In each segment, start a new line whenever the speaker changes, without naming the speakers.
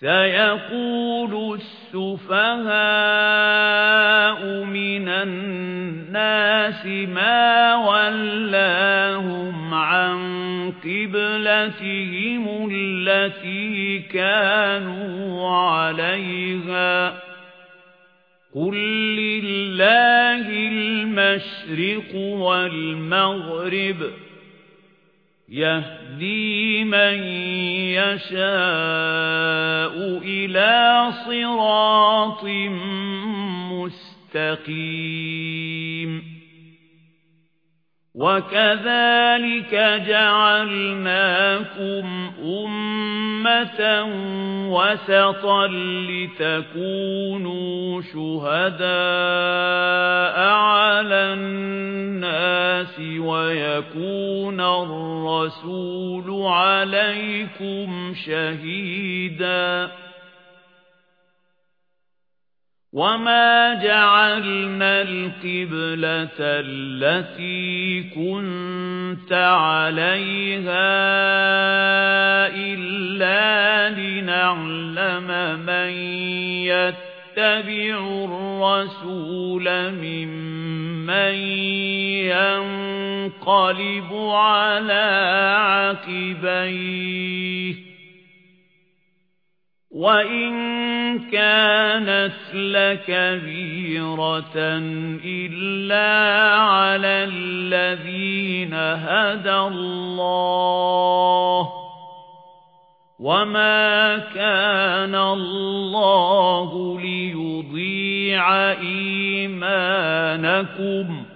سيقول السفهاء من الناس ما ولاهم عن قبلتهم التي كانوا عليها. قل لله المشرق والمغرب. يهدي من يشاء إلى صراط مستقيم. وَكَذَلِكَ جَعَلْنَاكُمْ أُمَّةً وَسَطًا لِتَكُونُوا شُهَدَاءَ الرَّسُولُ عَلَيْكُمْ شَهِيدًا. وَمَا جَعَلْنَا الْقِبْلَةَ الَّتِي كُنتَ عَلَيْهَا إِلَّا لِنَعْلَمَ مَن يَتَّبِعُ الرَّسُولَ مِمَّن يَنقَلِبُ عَلَى عَقِبَيْهِ. وَإِن كَانَتْ لَكَبِيرَةً إِلَّا عَلَى الَّذِينَ هَدَى اللَّهُ. وَمَا كَانَ اللَّهُ لِيُضِيعَ إِيمَانَكُمْ.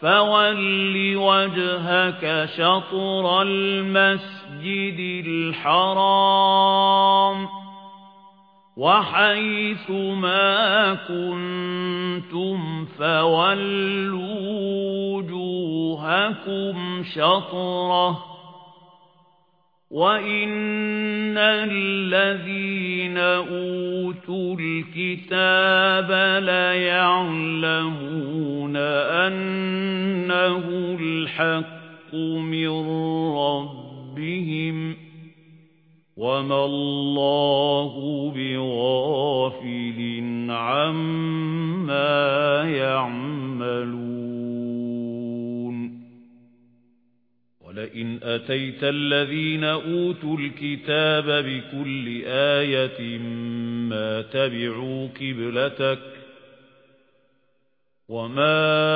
فَوَلِّ وَجْهَكَ شَطْرَ الْمَسْجِدِ الْحَرَامِ وَحَيْثُ مَا كُنتُمْ فَوَلُّوا وُجُوهَكُمْ شَطْرَهُ وَإِنَّ الَّذِينَ أُوتُوا الْكِتَابَ لَيَعْلَمُونَ الْحَقُّ مِنْ رَبِّهِمْ وَمَا اللَّهُ بِغَافِلٍ عَمَّا يَعْمَلُونَ. وَلَئِنْ أَتَيْتَ الَّذِينَ أُوتُوا الْكِتَابَ بِكُلِّ آيَةٍ مَا تَبِعُوا قِبْلَتَكَ وَمَا